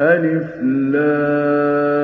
ألف لام.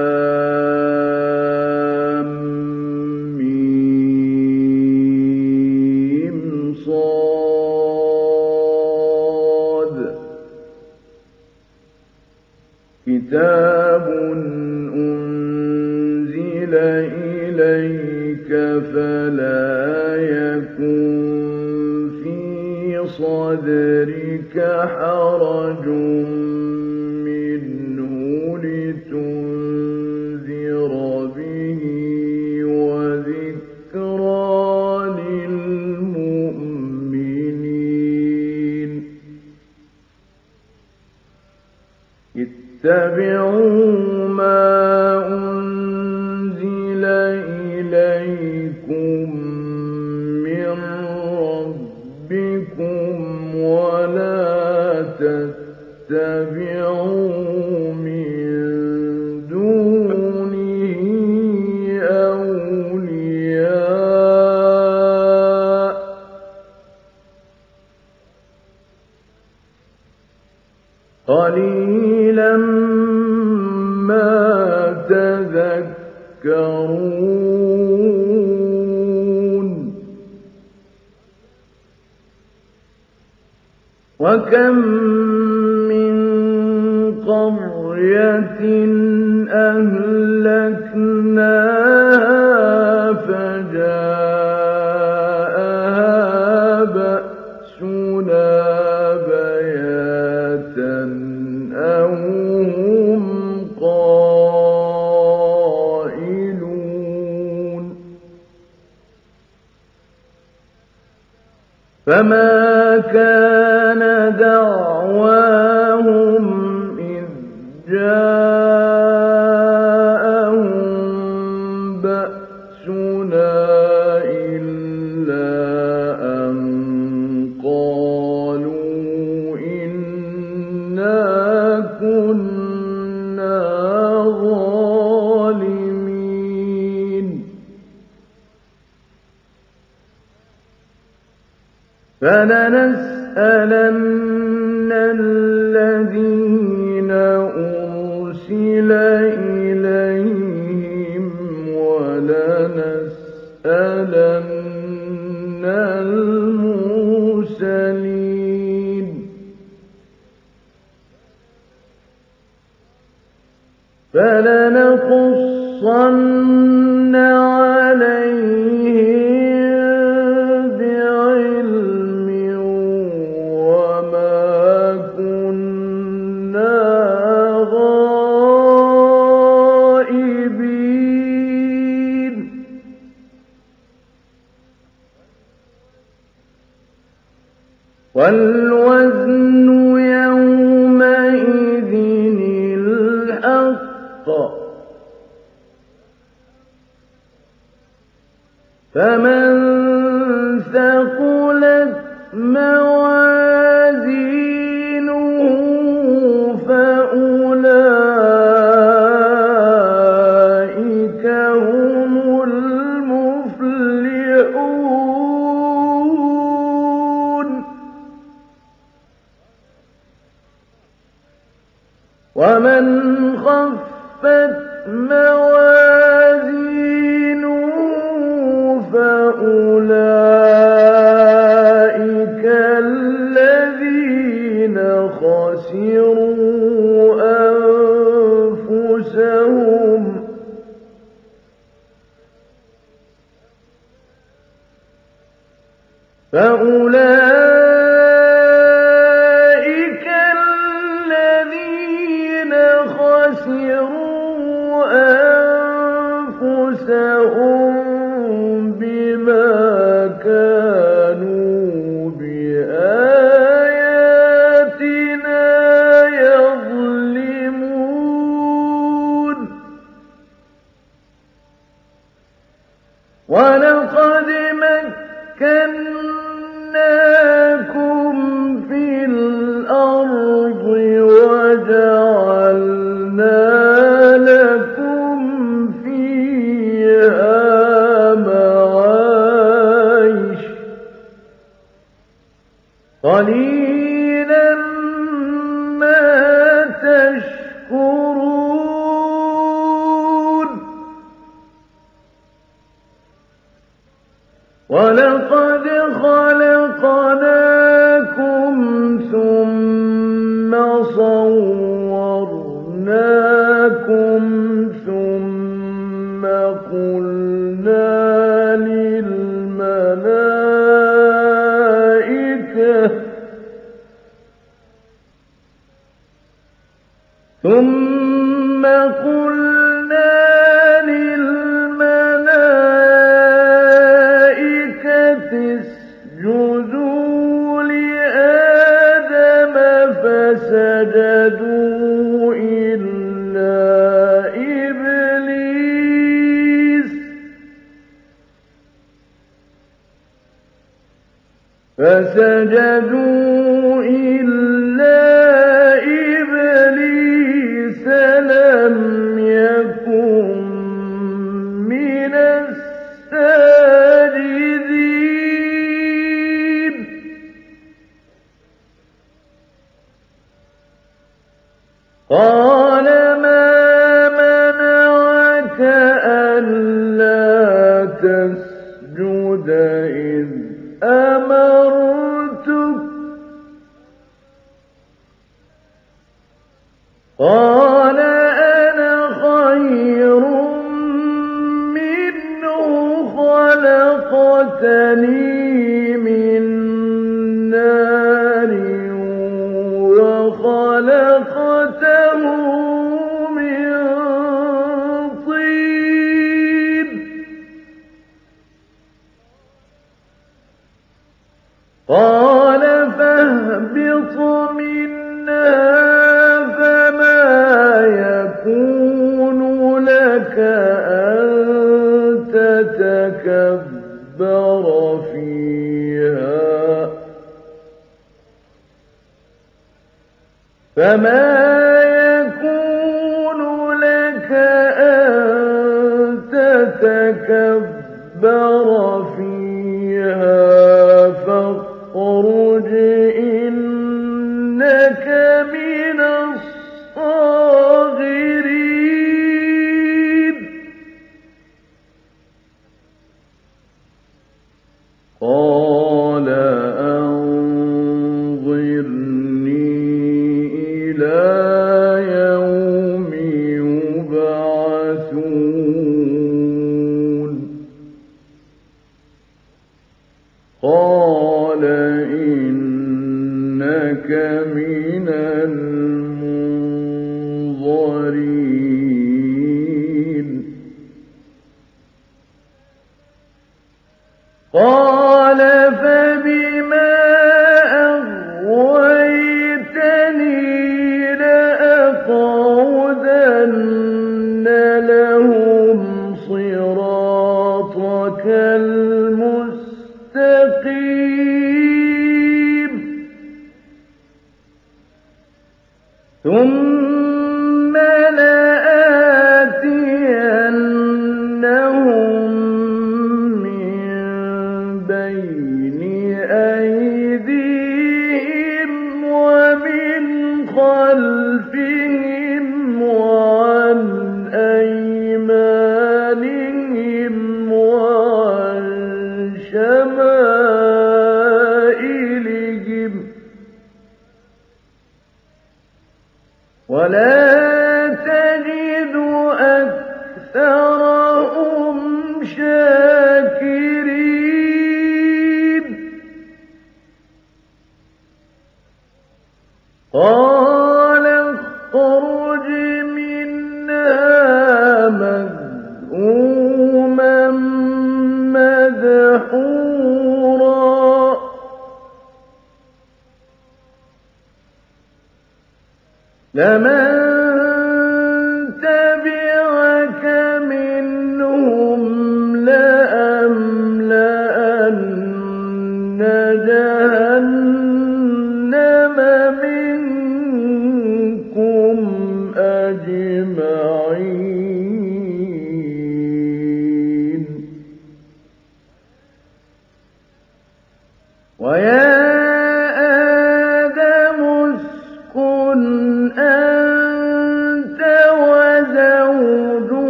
ثم قل فسجدوا فما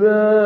لباسا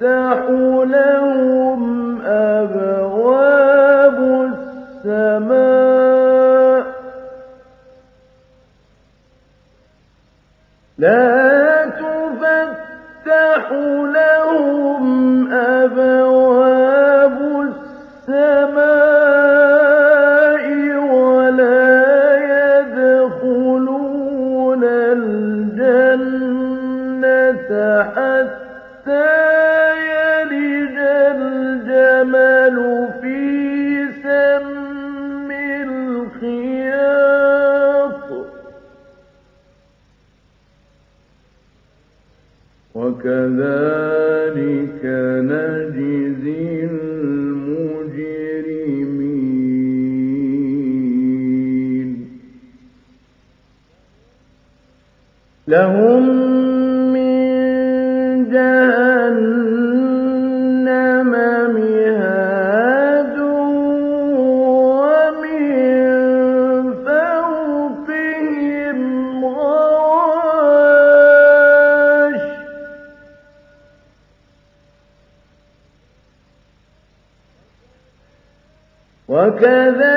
تفتح لهم أبواب السماء. لا وكذلك نجزي المجرمين. لهم وكذلك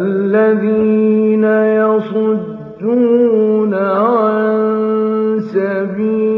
الذين يصدون عن سبيل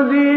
قد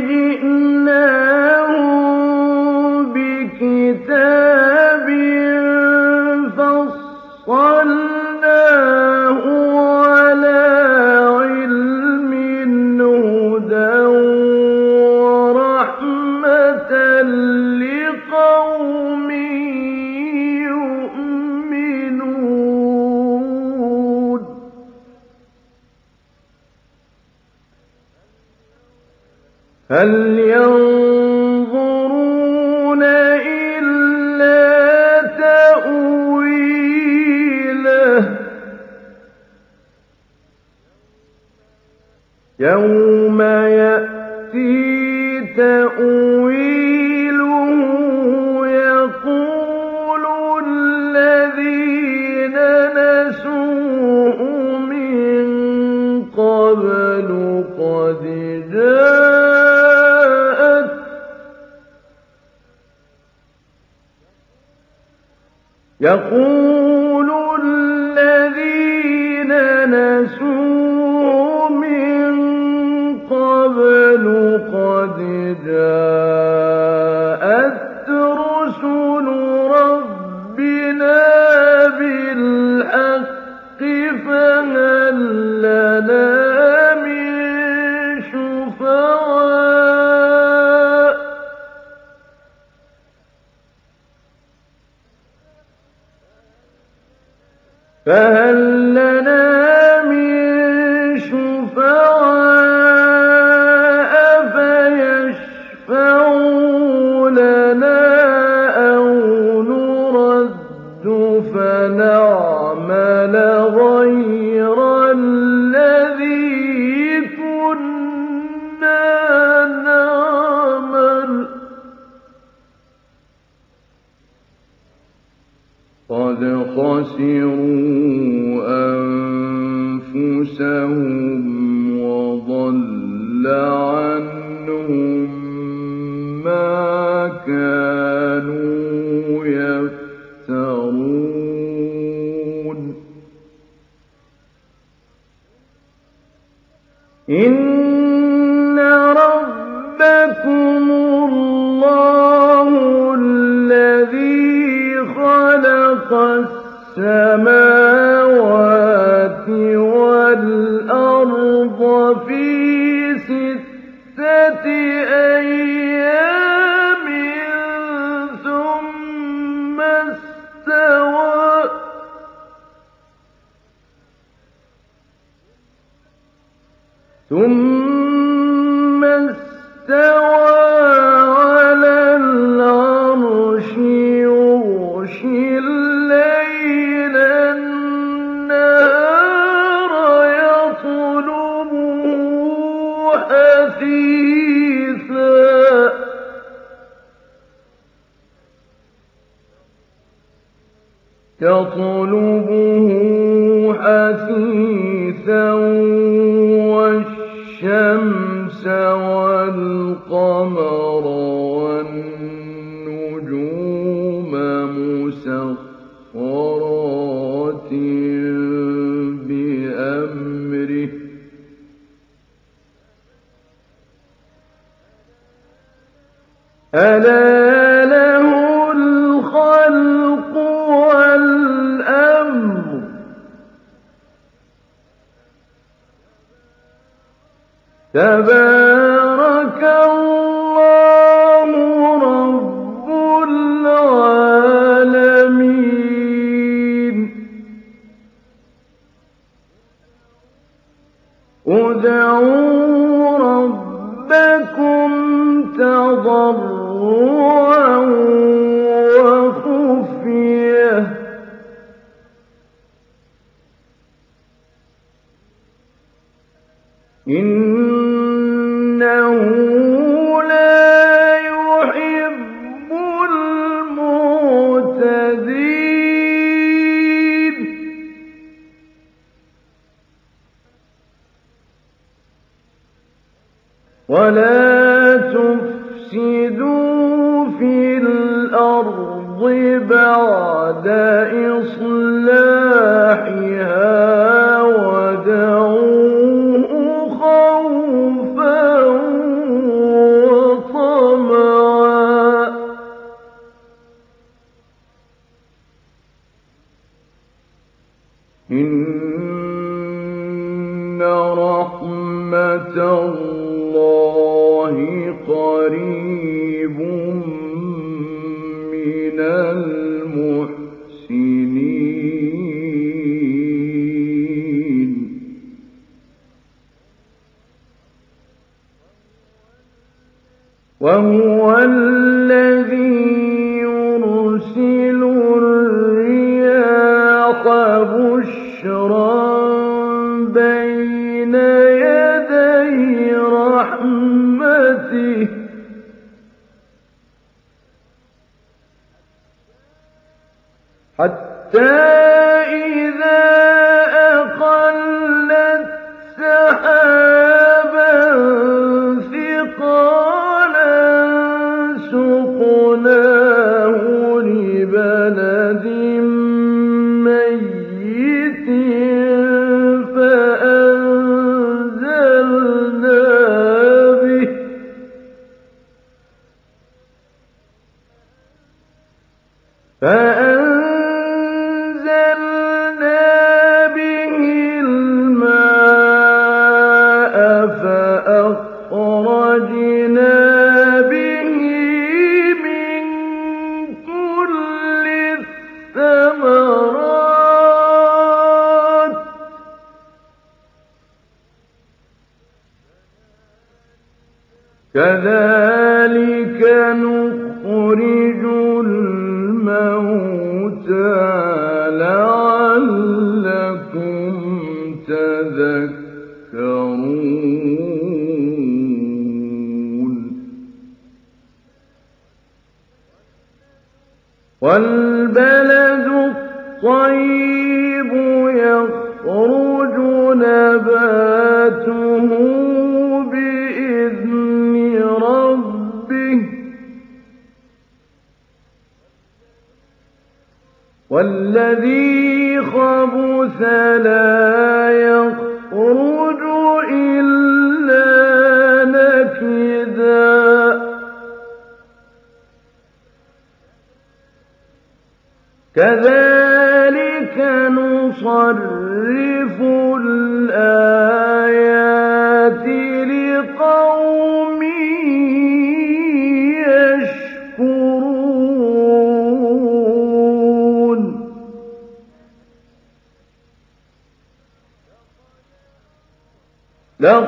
الله قريب.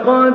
لقد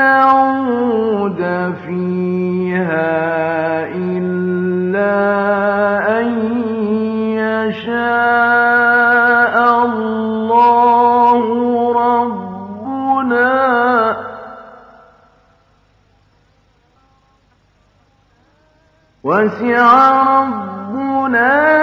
نعود فيها إلا أن يشاء الله ربنا. وسع ربنا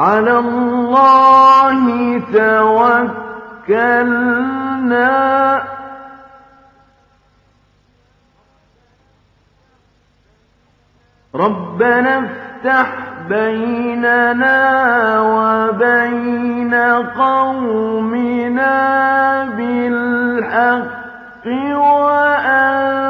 على الله توكلنا. ربنا افتح بيننا وبين قومنا بالحق وأنت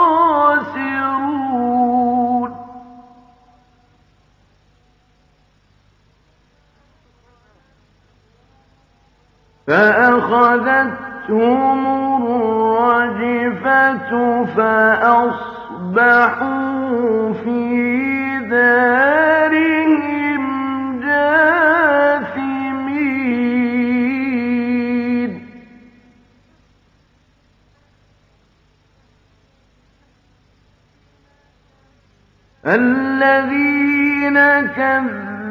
فأخذتهم الرجفة فأصبحوا في دارهم جاثمين. الذين كذبوا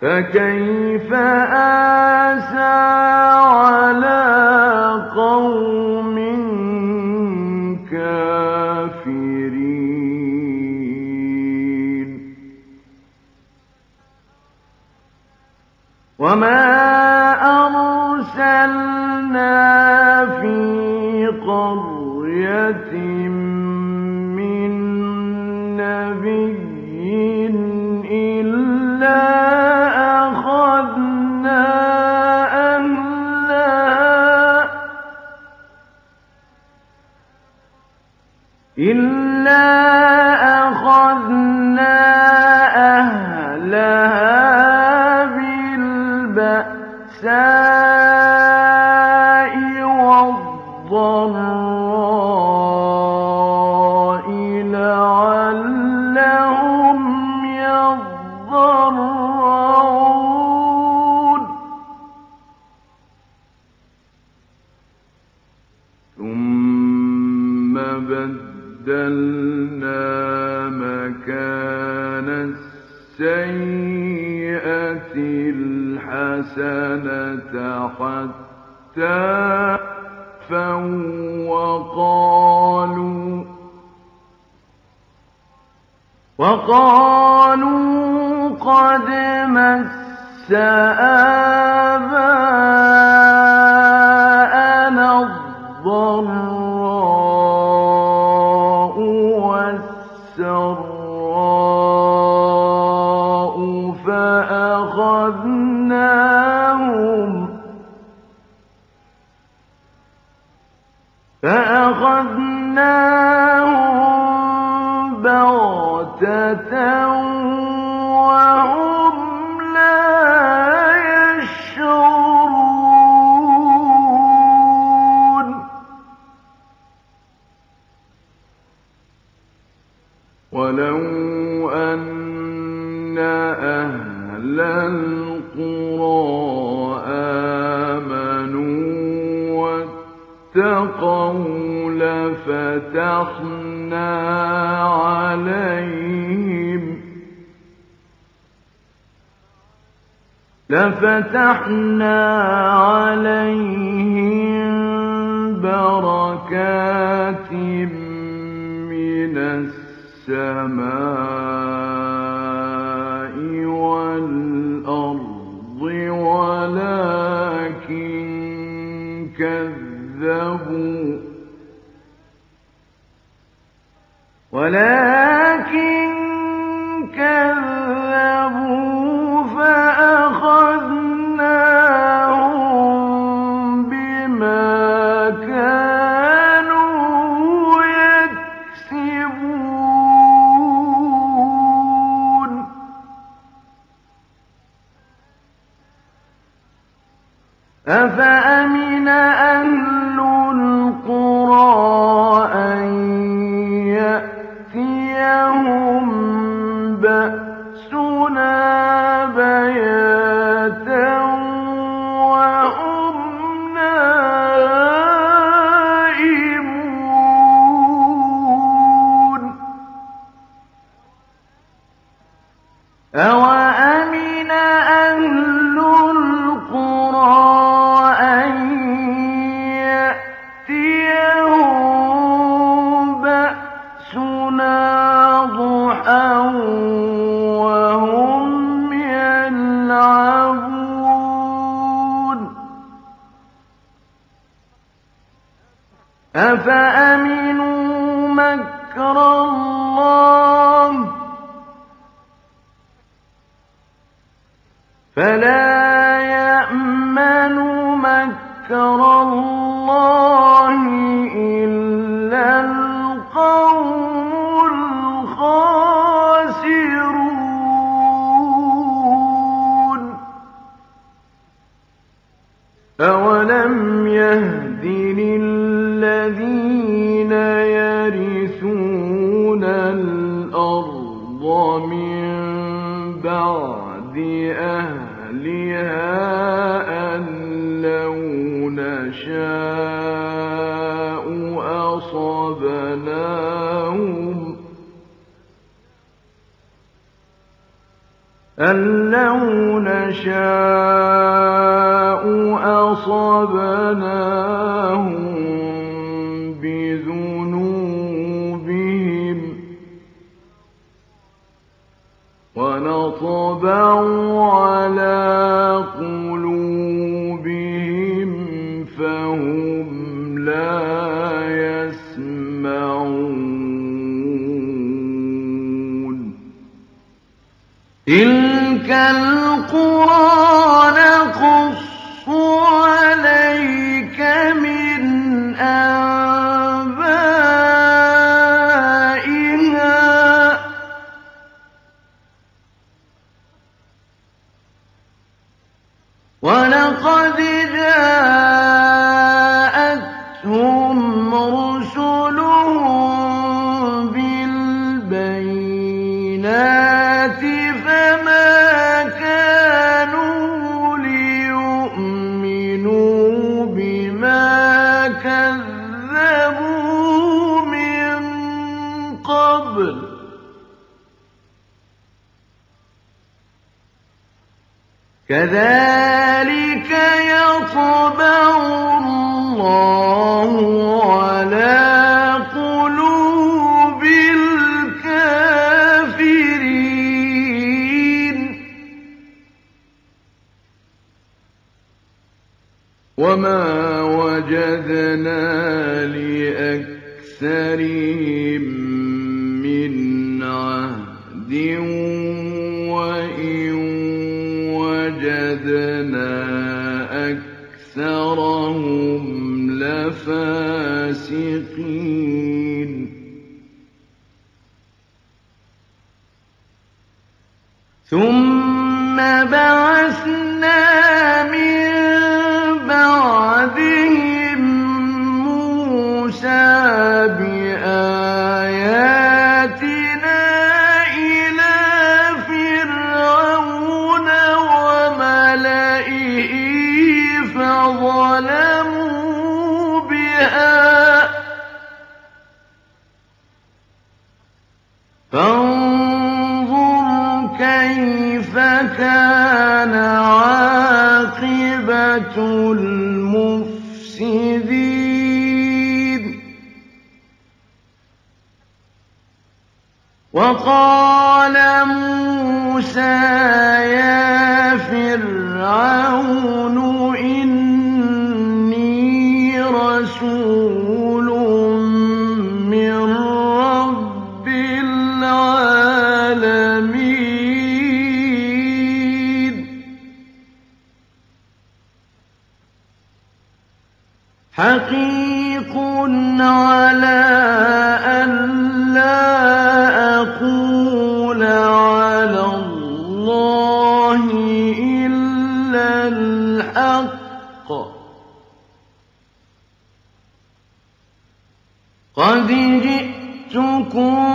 فكيف آسى على قوم كافرين وما أرسلنا في قرية الحسنة حتى وقالوا وقالوا قد مس آباءنا واتقوا لفتحنا عليهم لفتحنا عليهم بركات من السماء ولكن لو نشاء أصبناهم كذلك يطبع الله على قلوب الكافرين. وما وجدنا لأكثرين فاسقين المفسدين. وقال موسى يا فرعون شقيق على أن لا أقول على الله إلا الحق. قد جئتكم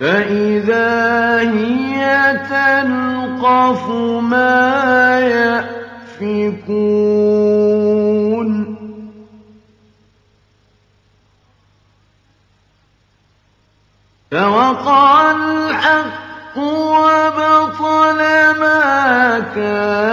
فإذا هي تلقف ما يأفكون فوقع الحق وبطل ما كان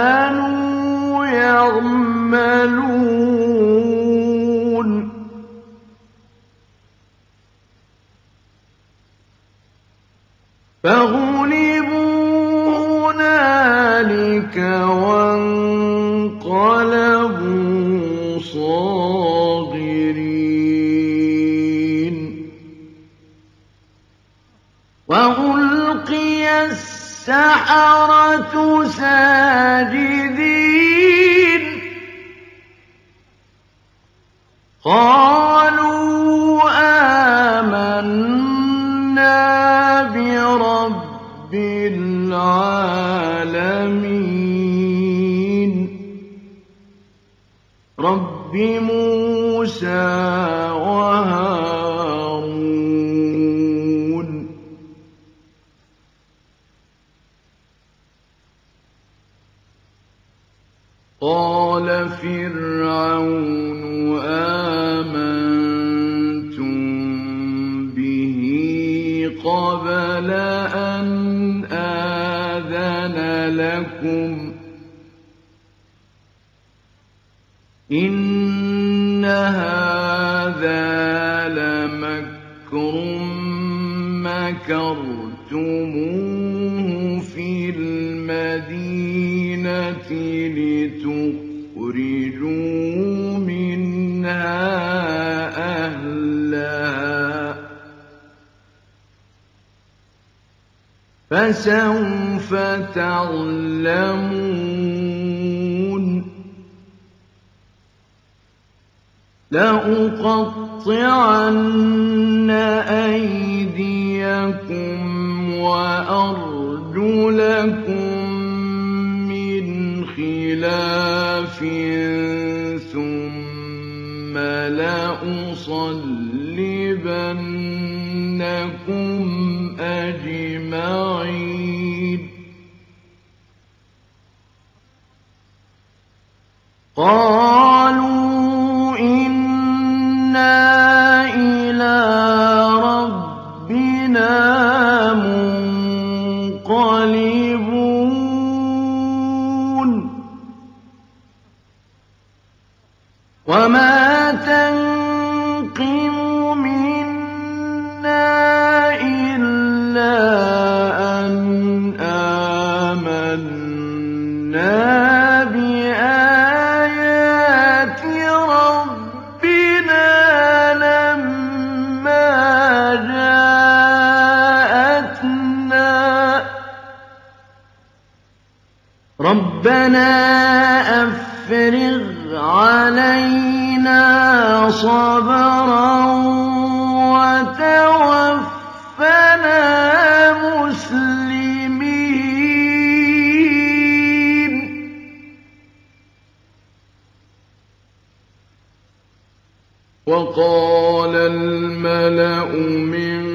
السحرة ساجدين. قال ذكرتموه في المدينة لتخرجوا منها أهلها. فسوف تعلمون. لأقطعن أيديكم بِأَيْدِيكُمْ وَأَرْجُلَكُم مِّنْ خِلَافٍ ثُمَّ لَأُصَلِّبَنَّكُمْ أَجْمَعِينَ. ربنا أفرغ علينا صبرا وتوفنا مسلمين. وقال الملأ من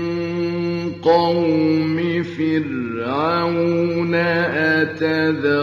قوم فرعون أتذر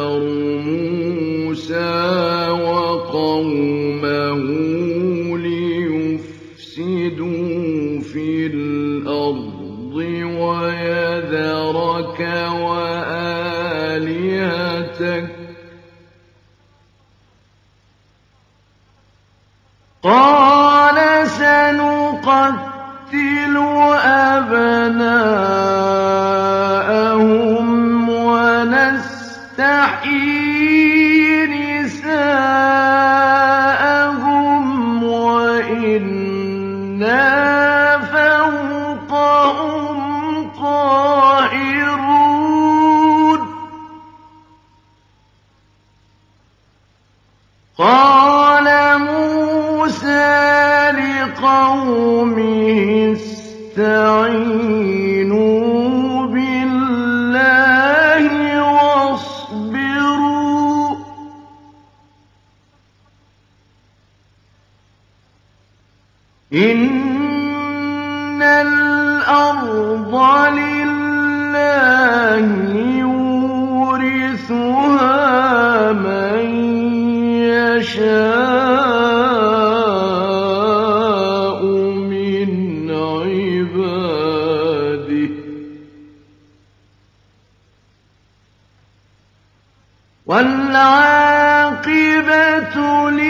助力。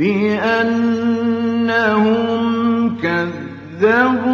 بِأَنَّهُمْ كَذَّبُوا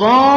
وقال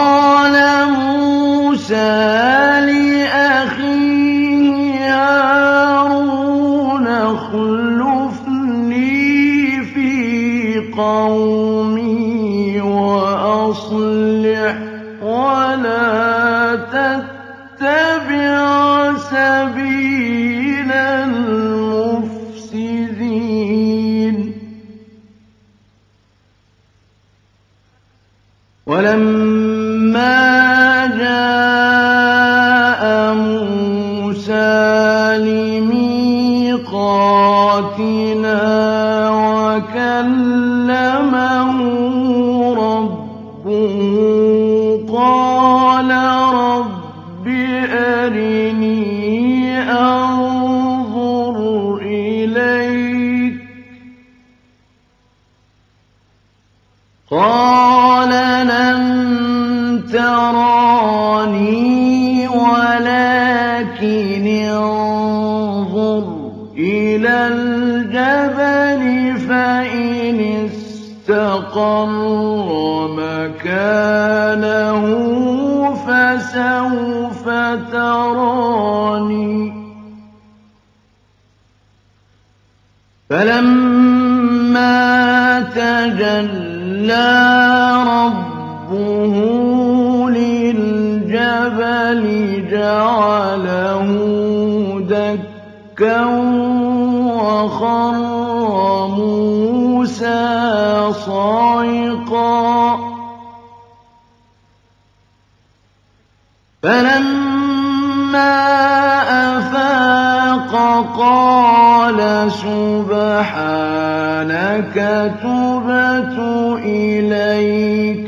وَأَقَرَّ فَسَوْفَ تَرَانِي ۚ. فَلَمَّا تَجَلَّىٰ رَبُّهُ لِلْجَبَلِ جَعَلَهُ دَكًّا وَخَرَّ مُوسَىٰ صَاعِقًا قَالَ سُبْحَانَكَ تُبْتُ إِلَيْكَ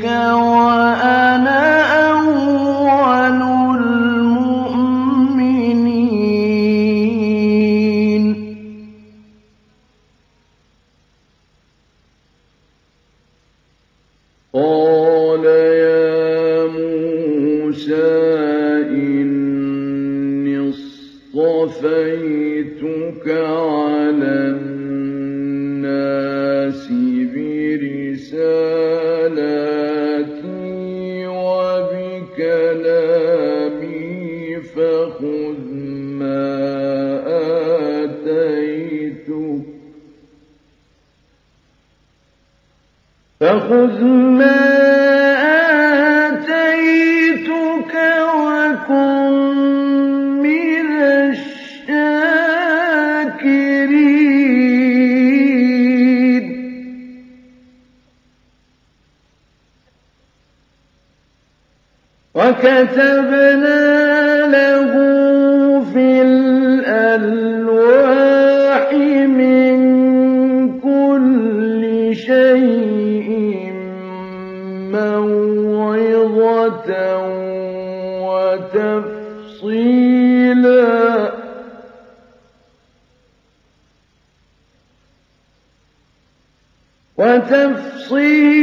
فخذ ما آتيتك وكن من الشاكرين. وكتبنا وتفصيلا وتفصيلا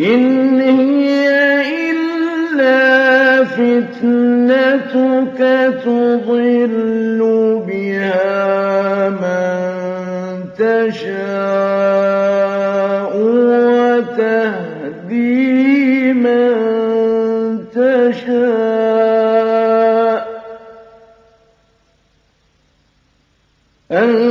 إن هي إلا فتنتك تضل بها من تشاء وتهدي من تشاء. أنت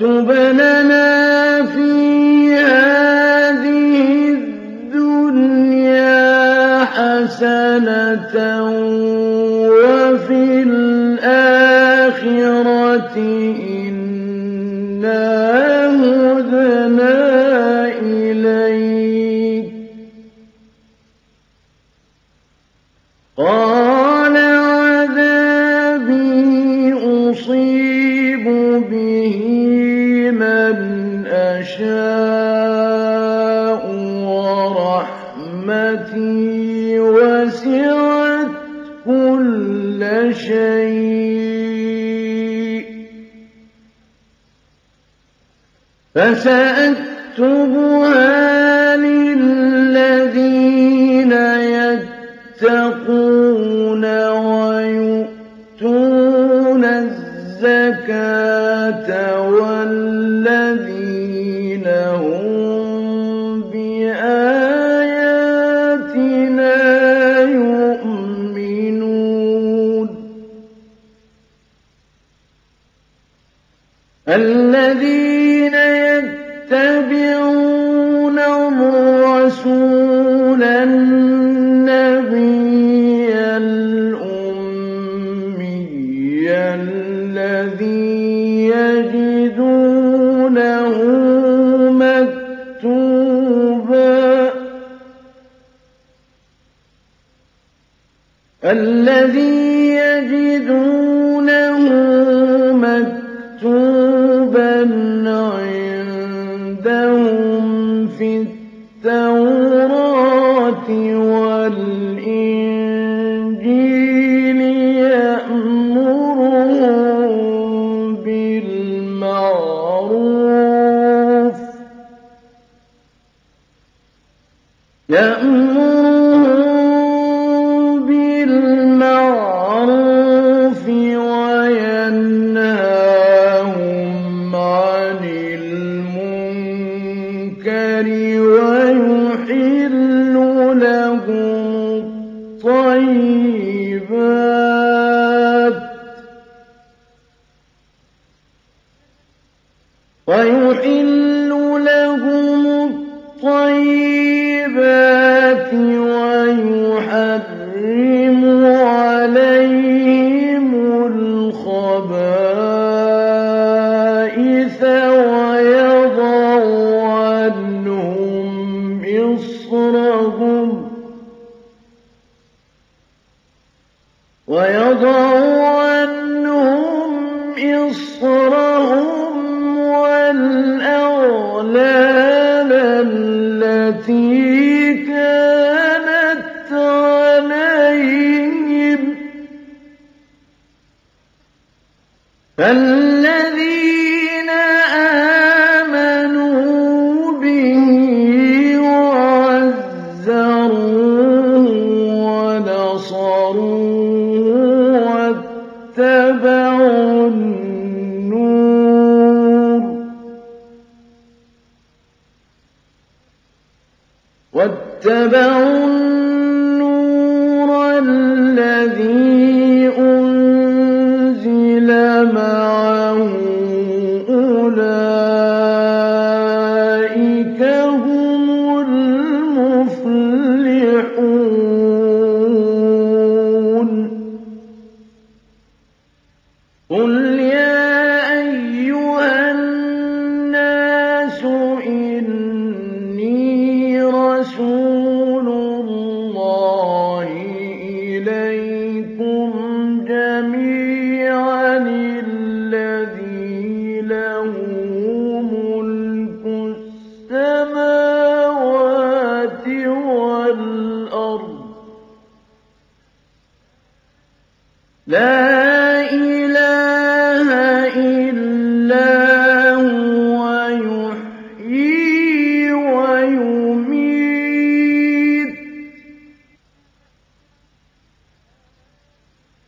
واكتب لنا في هذه الدنيا حسنة وفي الآخرة شيء. فسأكتبها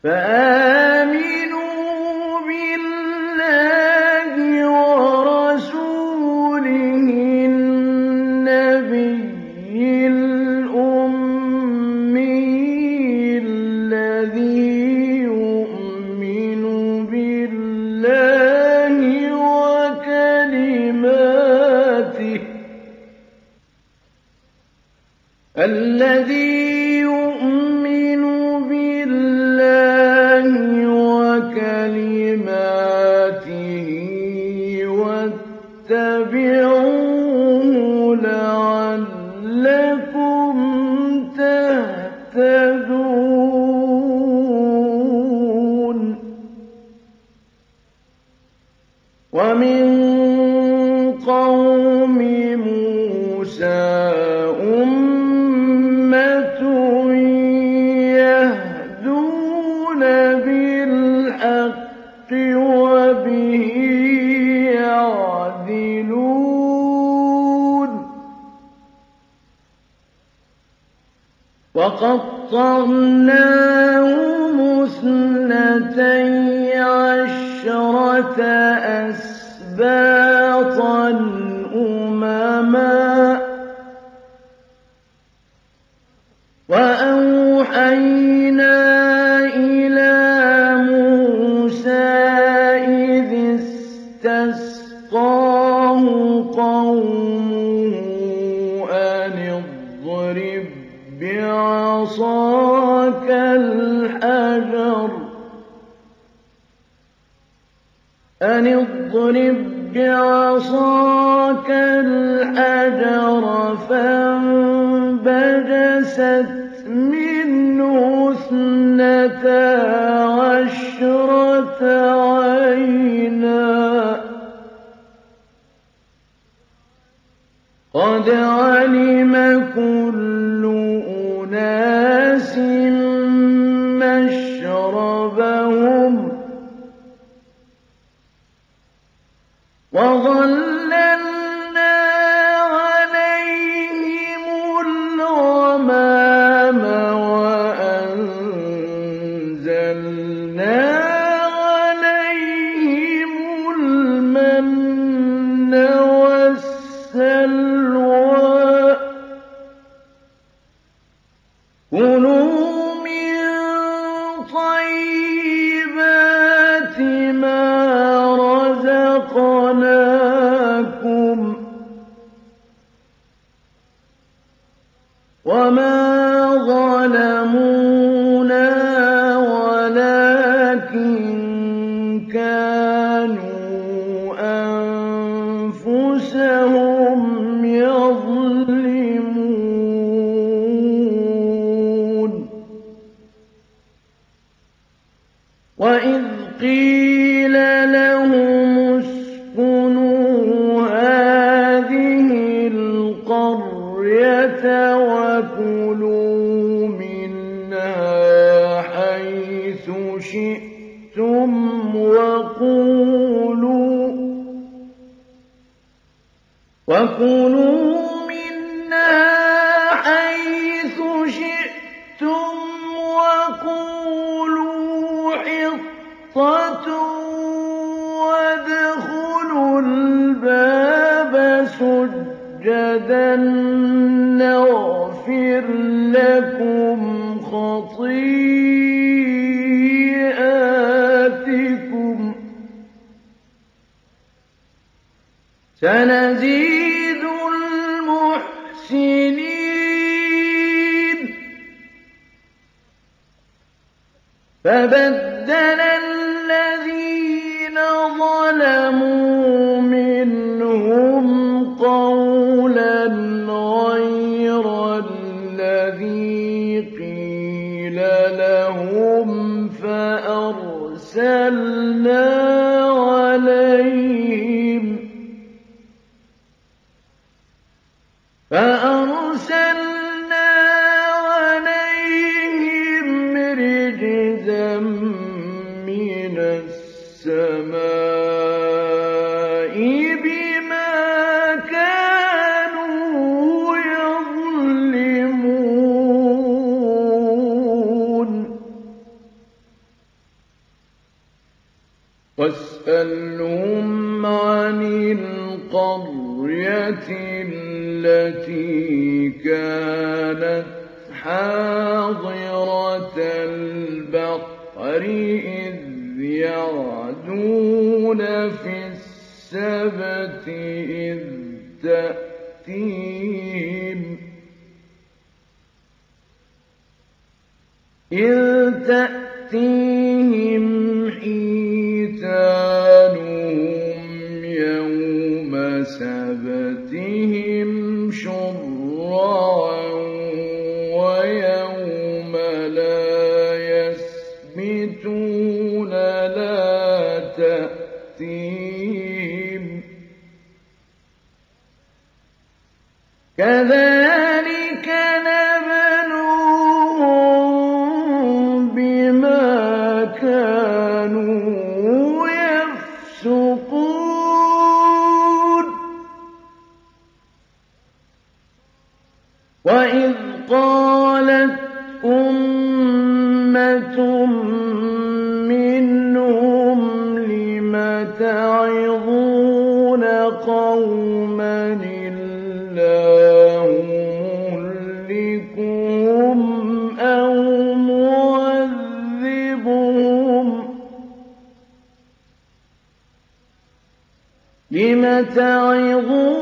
فأ تأتيهم إذ تأتيهم تعظون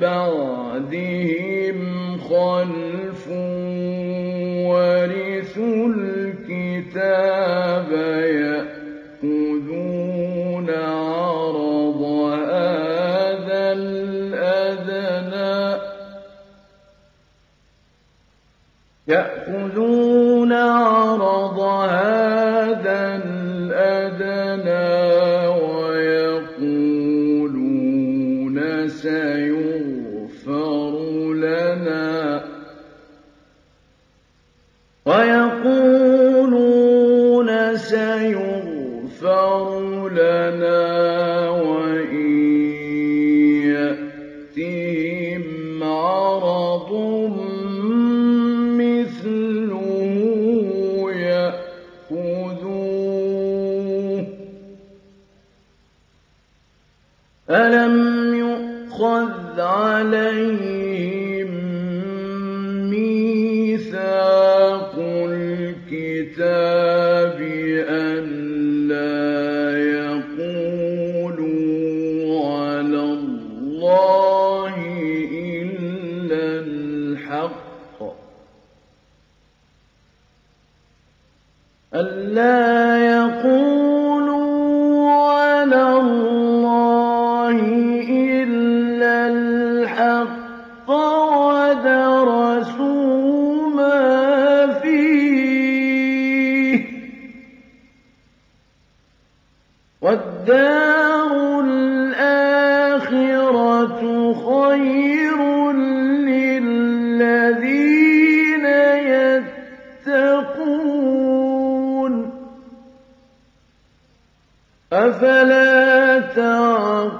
بعدهم ورثوا الكتاب يأخذون عرض هذا الأدنى يأخذون عرض هذا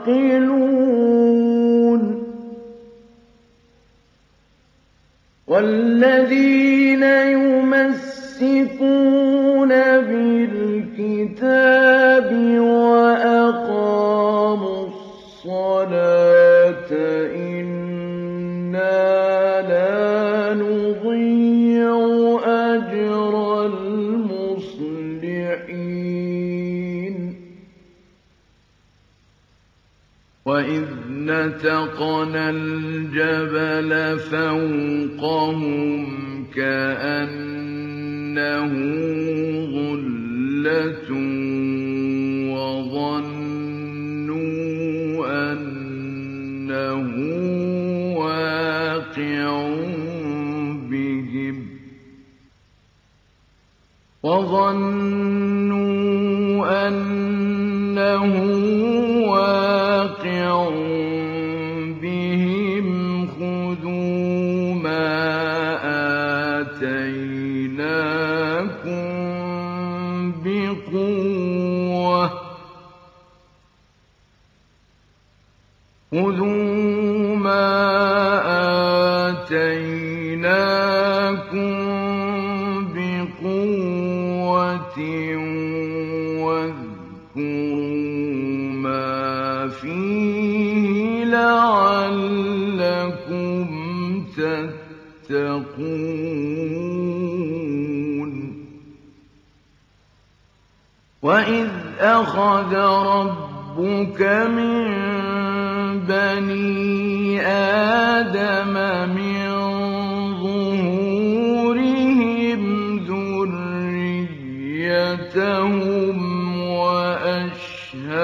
يعقلون فالتقنا الجبل فوقهم كأنه ظلة وظنوا أنه واقع بهم وظنوا وإذ أخذ ربك من بني آدم من ظهورهم ذريتهم وأشهدهم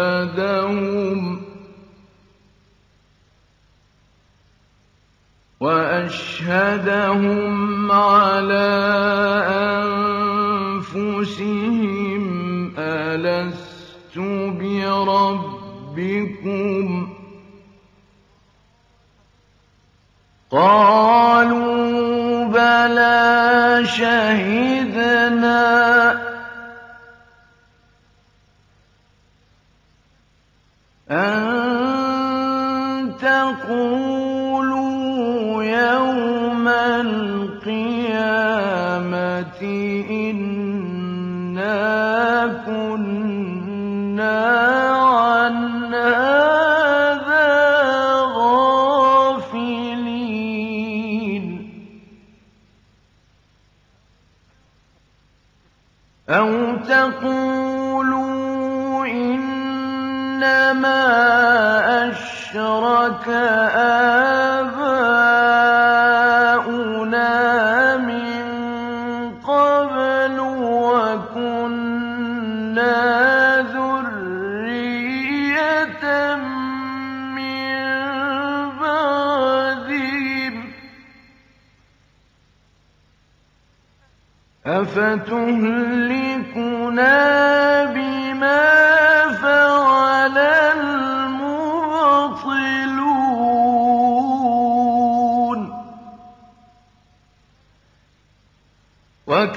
وأشهدهم على آبَاؤُنَا مِن قَبْلُ وَكُنَّا ذُرِّيَّةً مِّن بَعْدِهِمْ.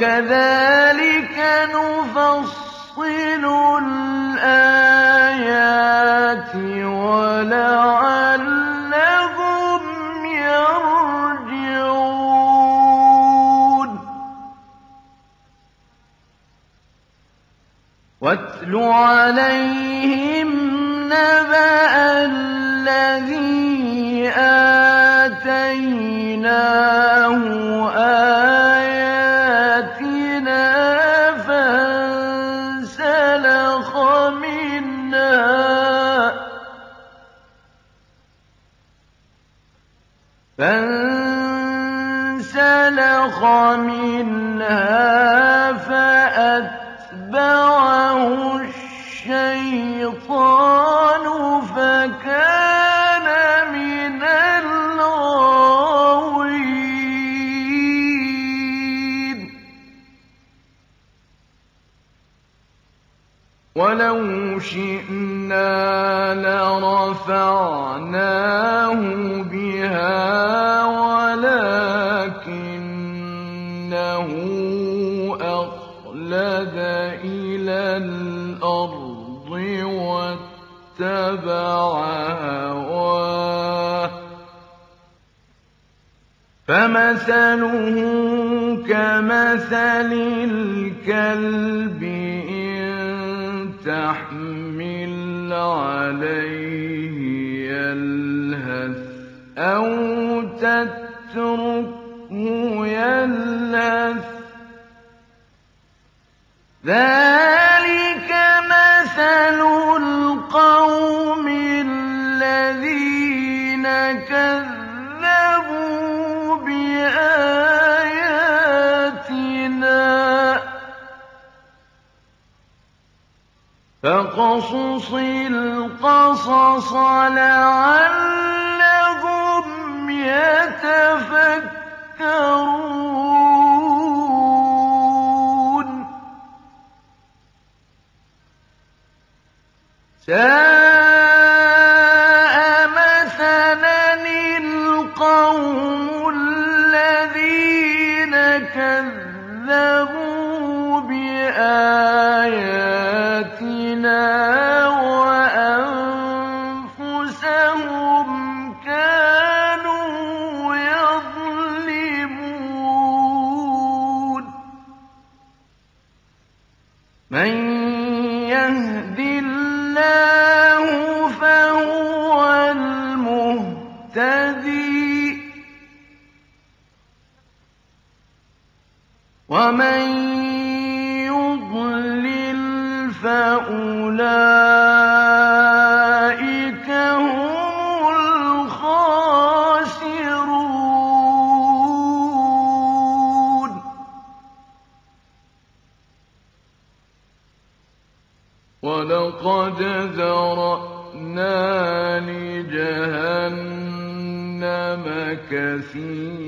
وَكَذَٰلِكَ نُفَصِّلُ الْآيَاتِ وَلَعَلَّهُمْ وَاتْلُ عَلَيْهِمْ نَبَأَ الَّذِي آتَيْنَاهُ آيَاتِنَا مِنْهَا فَمَثَلُهُ كَمَثَلِ الْكَلْبِ. الْقَصَصَ لَعَلَّهُمْ يَتَفَكَّرُونَ. فِي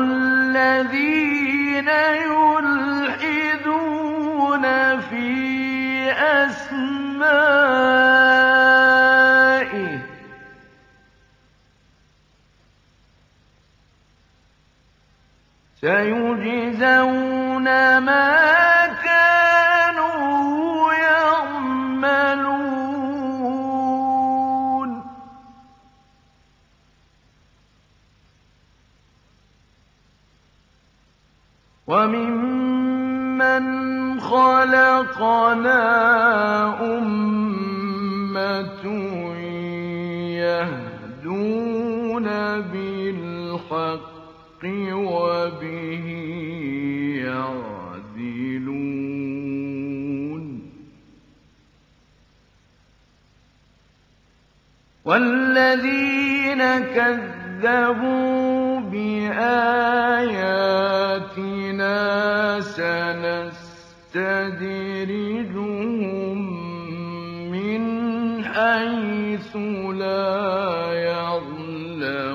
الَّذِينَ يُلْحِدُونَ فِي أَسْمَائِهِ ۚ سَيُجْزَوْنَ مَا خَلَقْنَا أُمَّةٌ يَهْدُونَ بِالْحَقِّ وَبِهِ يَعْدِلُونَ. وَالَّذِينَ كَذَّبُوا بِآيَاتِنَا سَنَسْتَدْرِجُهُم مِّنْ حَيْثُ لَا يَعْلَمُونَ.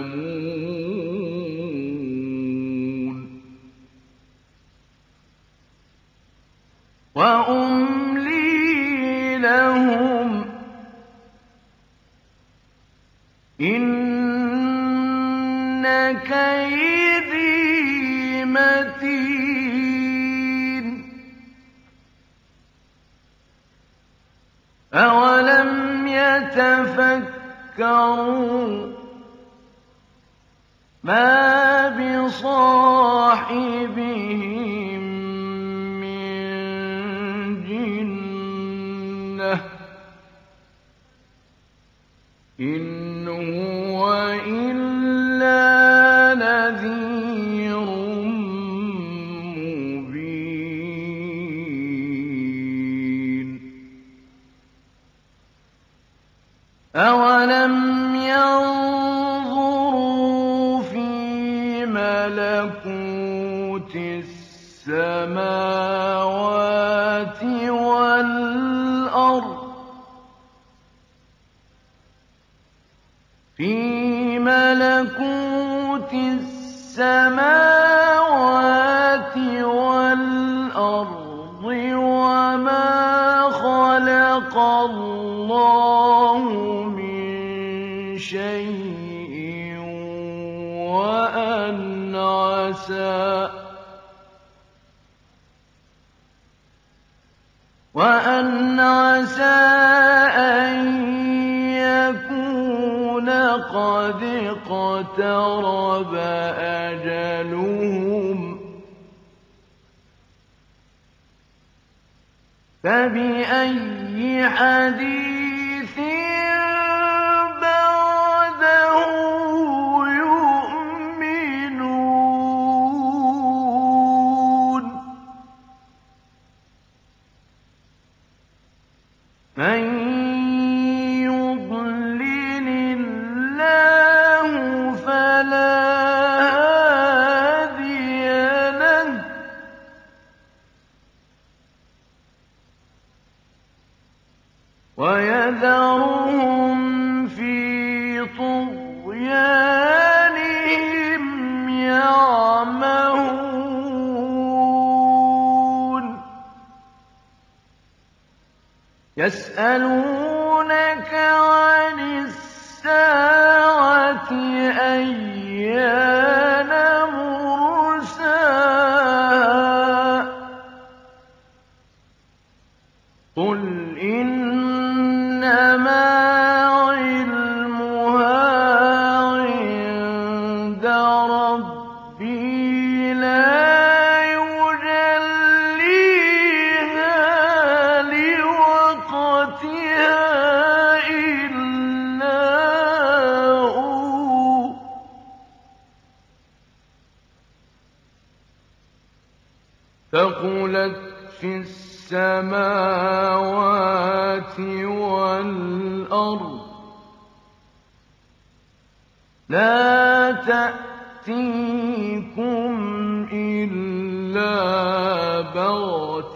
وَأُمْلِي لَهُمْ ۚ إِنَّ كَيْدِي مَتِينٌ أَوَلَمْ يَتَفَكَّرُوا ۗ مَا بِصَاحِبِهِم مِّن جِنَّةٍ ۚ إِنْ أَوَلَمْ ينظروا في ملكوت السماوات والأرض في ملكوت السماوات والأرض وما خلق الله وأن عسى أن يكون قد اقترب أجلهم. فبأي حديث يسألونك عن الساعة أيان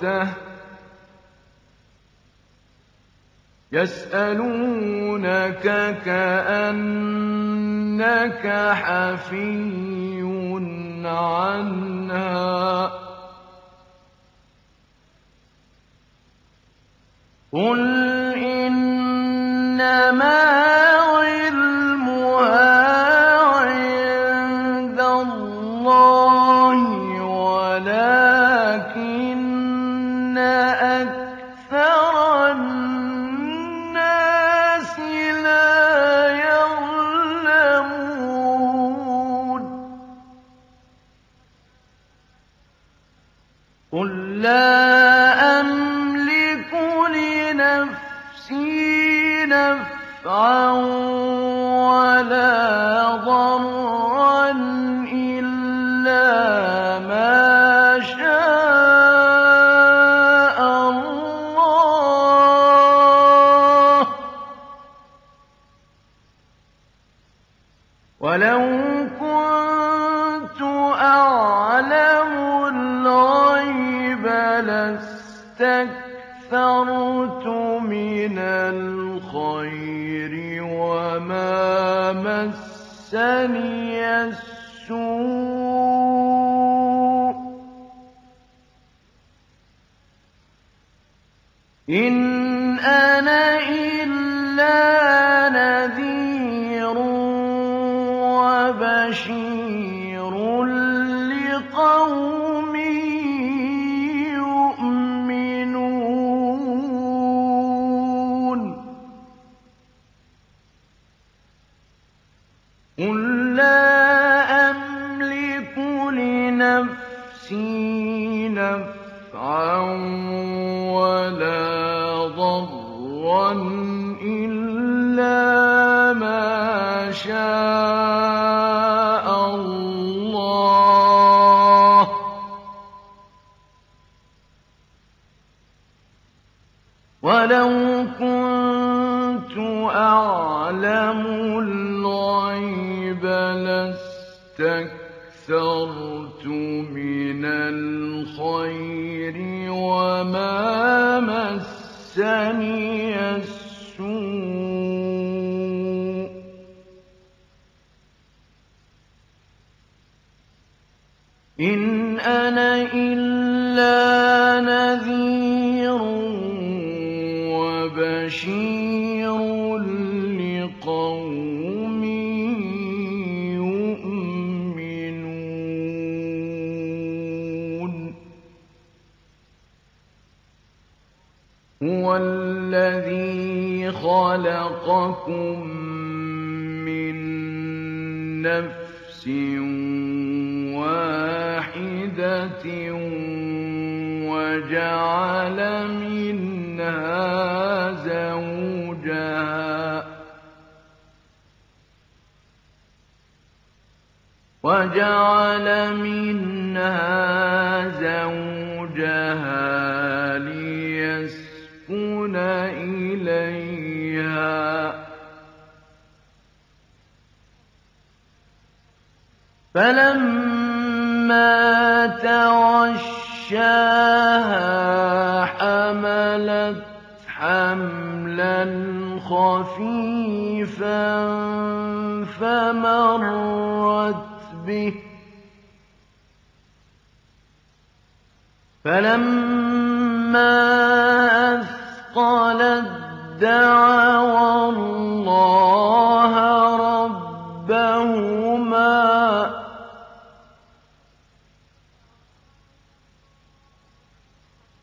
بغتة يسألونك كأنك حفي عنها. قل إنما أكثر الناس لا يعلمون مسني خلقكم من نفس واحدة وجعل منها زوجها وجعل منها زوجها فلما تغشاها حملت حملا خفيفا فمرت به فلما أثقلت دعوا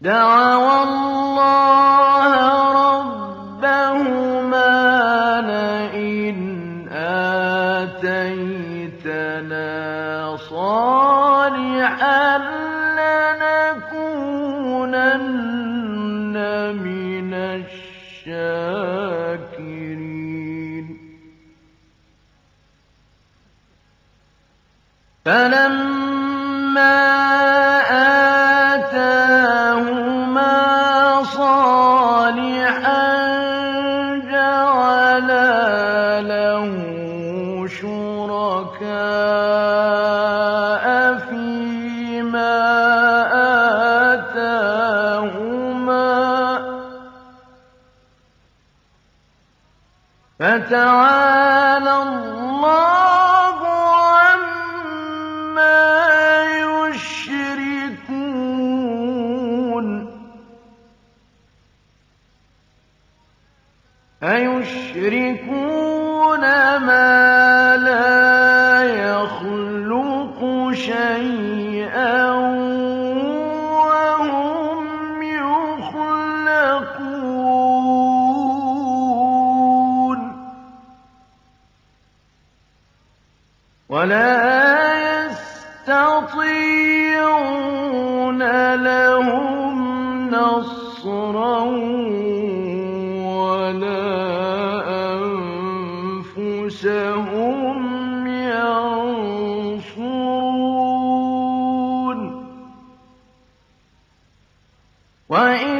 دعوا الله ربهما لئن آتيتنا صالحا لنكونن من الشاكرين. فلا وإن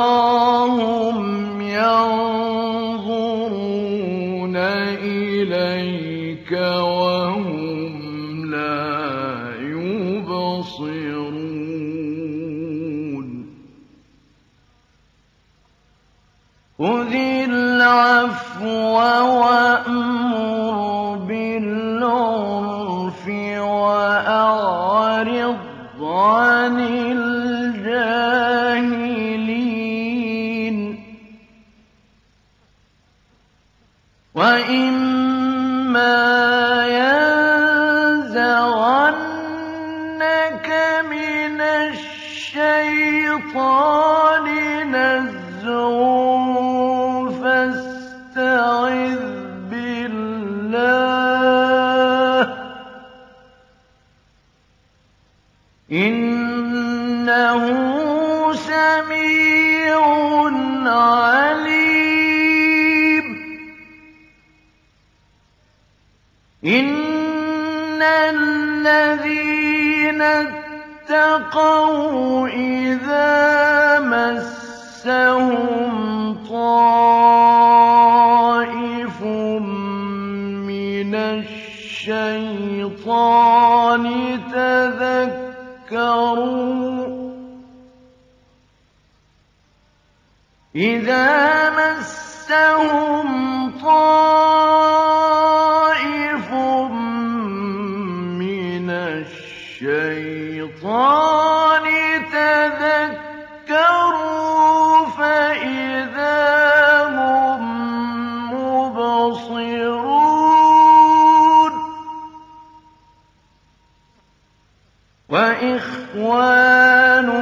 وَتَرَاهُمْ يَنظُرُونَ إِلَيْكَ وَهُمْ لَا يُبْصِرُونَ. خُذِ الْعَفْوَ اتَّقَوْا إِذَا مَسَّهُمْ طَائِفٌ مِّنَ الشَّيْطَانِ تَذَكَّرُوا إِذَا مَسَّهُمْ طَائِفٌ صِنْوَانٌ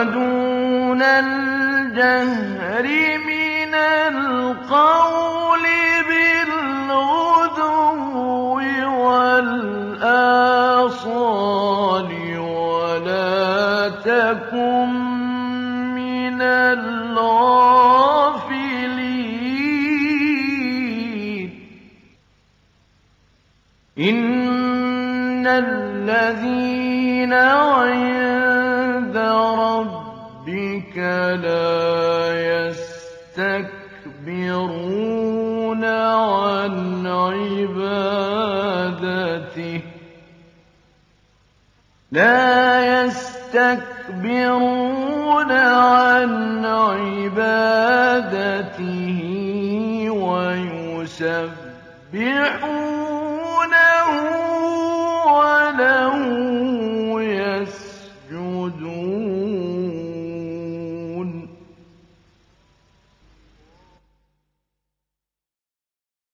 ودون الجهر من القول